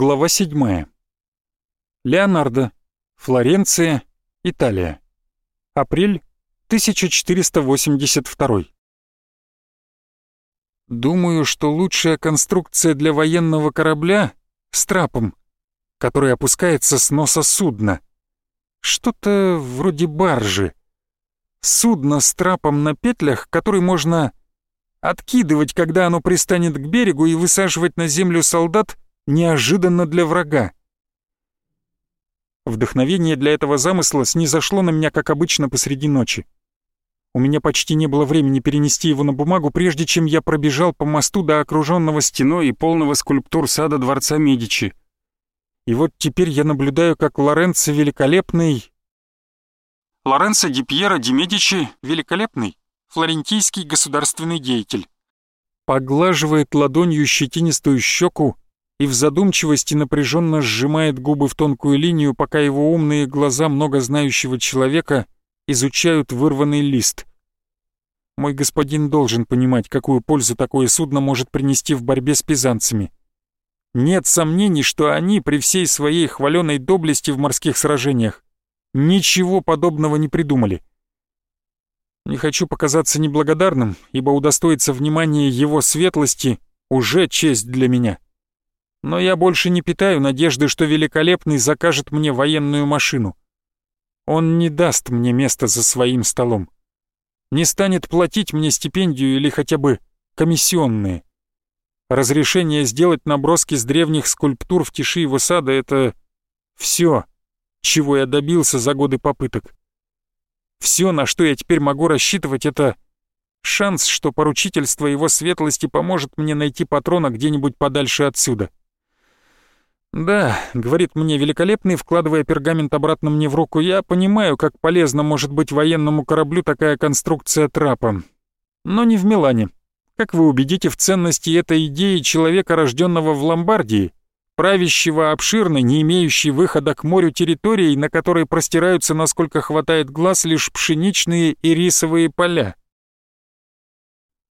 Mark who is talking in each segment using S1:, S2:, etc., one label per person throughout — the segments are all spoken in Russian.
S1: Глава 7. Леонардо. Флоренция, Италия. Апрель 1482. Думаю, что лучшая конструкция для военного корабля с трапом, который опускается с носа судна. Что-то вроде баржи. Судно с трапом на петлях, который можно откидывать, когда оно пристанет к берегу, и высаживать на землю солдат неожиданно для врага. Вдохновение для этого замысла снизошло на меня, как обычно, посреди ночи. У меня почти не было времени перенести его на бумагу, прежде чем я пробежал по мосту до окруженного стеной и полного скульптур сада дворца Медичи. И вот теперь я наблюдаю, как Лоренцо Великолепный... Лоренцо Ди Ди Медичи Великолепный, флорентийский государственный деятель. Поглаживает ладонью щетинистую щеку и в задумчивости напряженно сжимает губы в тонкую линию, пока его умные глаза много знающего человека изучают вырванный лист. Мой господин должен понимать, какую пользу такое судно может принести в борьбе с пизанцами. Нет сомнений, что они при всей своей хваленой доблести в морских сражениях ничего подобного не придумали. Не хочу показаться неблагодарным, ибо удостоиться внимания его светлости уже честь для меня. Но я больше не питаю надежды, что Великолепный закажет мне военную машину. Он не даст мне место за своим столом. Не станет платить мне стипендию или хотя бы комиссионные. Разрешение сделать наброски с древних скульптур в тиши его сада — это все, чего я добился за годы попыток. Все, на что я теперь могу рассчитывать, это шанс, что поручительство его светлости поможет мне найти патрона где-нибудь подальше отсюда. «Да», — говорит мне великолепный, вкладывая пергамент обратно мне в руку, «я понимаю, как полезно может быть военному кораблю такая конструкция трапа. Но не в Милане. Как вы убедите в ценности этой идеи человека, рожденного в Ломбардии, правящего обширной, не имеющей выхода к морю территорией, на которой простираются, насколько хватает глаз, лишь пшеничные и рисовые поля?»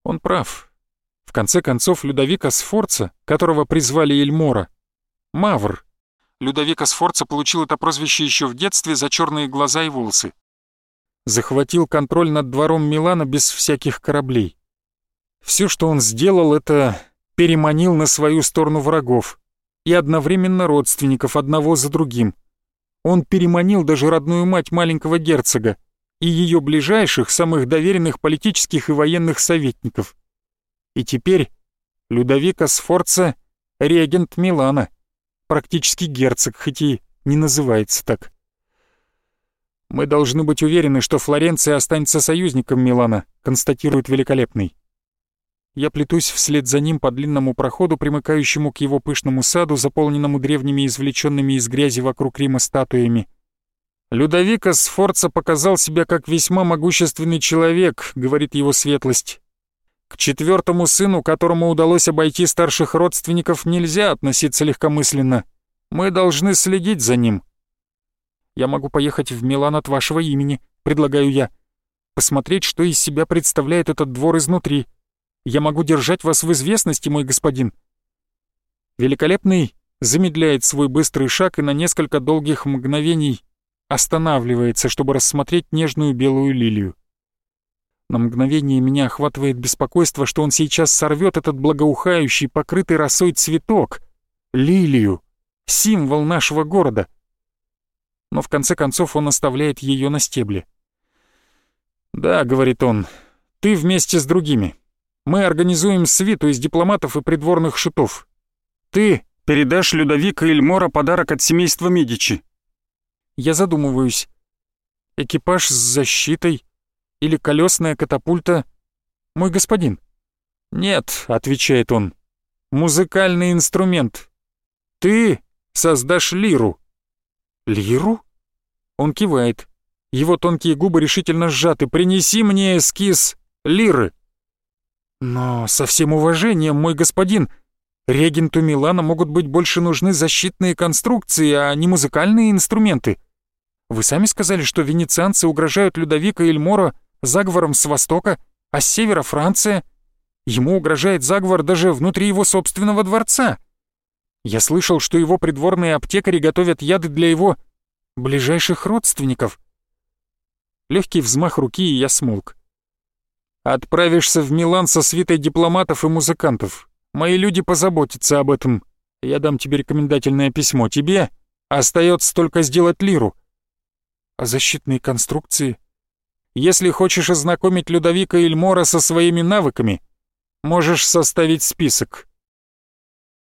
S1: Он прав. В конце концов, Людовика Сфорца, которого призвали Эльмора, Мавр. Людовик Асфорца получил это прозвище еще в детстве за черные глаза и волосы. Захватил контроль над двором Милана без всяких кораблей. Все, что он сделал, это переманил на свою сторону врагов и одновременно родственников одного за другим. Он переманил даже родную мать маленького герцога и ее ближайших, самых доверенных политических и военных советников. И теперь Людовик Асфорца — регент Милана — практически герцог, хоть и не называется так. «Мы должны быть уверены, что Флоренция останется союзником Милана», констатирует Великолепный. Я плетусь вслед за ним по длинному проходу, примыкающему к его пышному саду, заполненному древними извлеченными из грязи вокруг Рима статуями. «Людовика Сфорца показал себя как весьма могущественный человек», — говорит его светлость. К четвертому сыну, которому удалось обойти старших родственников, нельзя относиться легкомысленно. Мы должны следить за ним. Я могу поехать в Милан от вашего имени, предлагаю я. Посмотреть, что из себя представляет этот двор изнутри. Я могу держать вас в известности, мой господин. Великолепный замедляет свой быстрый шаг и на несколько долгих мгновений останавливается, чтобы рассмотреть нежную белую лилию. На мгновение меня охватывает беспокойство, что он сейчас сорвет этот благоухающий, покрытый росой цветок, лилию, символ нашего города. Но в конце концов он оставляет ее на стебле. «Да», — говорит он, — «ты вместе с другими. Мы организуем свиту из дипломатов и придворных шутов. Ты передашь Людовика Эльмора подарок от семейства Медичи». Я задумываюсь. Экипаж с защитой, или колесная катапульта? Мой господин. Нет, отвечает он. Музыкальный инструмент. Ты создашь лиру. Лиру? Он кивает. Его тонкие губы решительно сжаты. Принеси мне эскиз лиры. Но со всем уважением, мой господин, регенту Милана могут быть больше нужны защитные конструкции, а не музыкальные инструменты. Вы сами сказали, что венецианцы угрожают Людовика Эльмора заговором с востока, а с севера Франция. Ему угрожает заговор даже внутри его собственного дворца. Я слышал, что его придворные аптекари готовят яды для его ближайших родственников. Легкий взмах руки, и я смолк. Отправишься в Милан со свитой дипломатов и музыкантов. Мои люди позаботятся об этом. Я дам тебе рекомендательное письмо. Тебе остается только сделать лиру. А защитные конструкции? Если хочешь ознакомить Людовика Эльмора со своими навыками, можешь составить список.